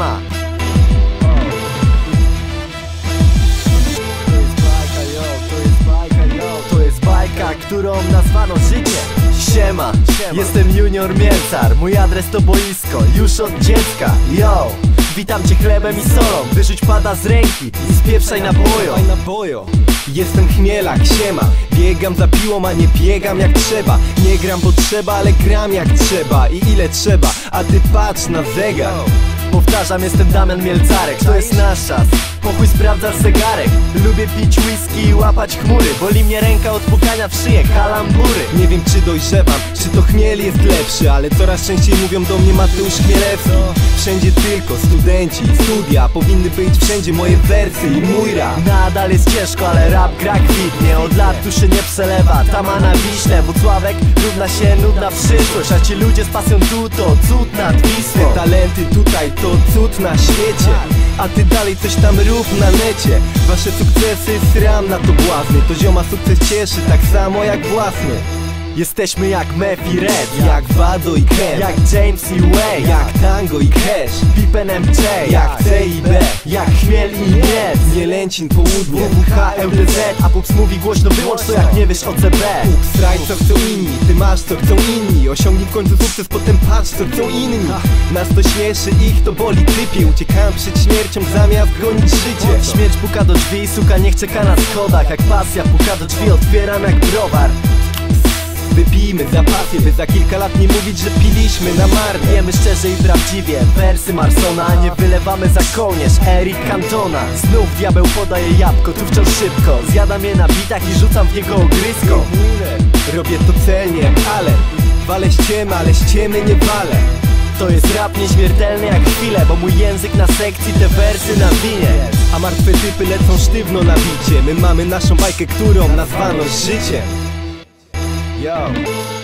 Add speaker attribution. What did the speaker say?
Speaker 1: siema To jest bajka, którą nazwano życie. Siema, jestem Junior Mielcar. Mój adres to boisko, już od dziecka. Yo, witam cię chlebem i solą. Wyrzuć pada z ręki i spieprzaj na bojo.
Speaker 2: Jestem chmielak, siema. Biegam za piłą, a nie biegam jak trzeba. Nie gram bo trzeba, ale gram jak trzeba. I ile trzeba, a ty patrz na zegar
Speaker 1: Powtarzam, jestem Damian Mielcarek To jest nasz czas, pokój sprawdza zegarek. Lubię pić whisky i łapać chmury. Boli mnie ręka od pukania w szyję, kalambury
Speaker 2: Nie wiem czy dojrzewam, czy to chmiel jest lepszy Ale coraz częściej mówią do mnie Mateusz Chmielewski. Wszędzie tylko studenci, studia Powinny być wszędzie moje wersy i mój rap.
Speaker 1: Nadal jest ciężko, ale rap gra kwitnie. Od lat tu się nie przelewa, tama na wiśle. Włocławek równa się nudna przyszłość A ci ludzie z pasją tu to cud nad Wisłą.
Speaker 2: Talenty tutaj to cud na świecie. A ty dalej coś tam rób na necie. Wasze sukcesy sram na to błazny. To zioma sukces cieszy tak samo jak własny
Speaker 1: Jesteśmy jak Meth i Red
Speaker 2: Jak Wado i Ken
Speaker 1: Jak James i Way
Speaker 2: Jak Tango i Cash
Speaker 1: Pippen MJ
Speaker 2: Jak C i B
Speaker 1: Jak Chmiel i Miec
Speaker 2: Nie Lęcin południe
Speaker 1: WWH, LDZ A Pups mówi głośno wyłącz to jak nie wiesz o CB
Speaker 2: Straj co chcą inni, ty masz co chcą inni Osiągnij w końcu sukces, potem patrz co chcą inni. Nas to śmieszy, ich to boli typie Uciekałem przed śmiercią zamiast gonić życie.
Speaker 1: Śmierć puka do drzwi, suka niech czeka na schodach Jak pasja puka do drzwi, otwieram jak browar
Speaker 2: Wypijmy za pasję, by za kilka lat nie mówić, że piliśmy na marnie
Speaker 1: Wiemy szczerze i prawdziwie Wersy Marsona, nie wylewamy za kołnierz Eric Cantona. Znów diabeł podaje jabłko, tu wciąż szybko. Zjadam je na bitach i rzucam w niego ogrysko
Speaker 2: Robię to celnie, ale Walę ściemy, ale ściemy nie walę
Speaker 1: To jest rap nieśmiertelny jak chwilę Bo mój język na sekcji te wersy nawinie
Speaker 2: A martwe typy lecą sztywno na bicie. My mamy naszą bajkę, którą nazwano życiem Yo.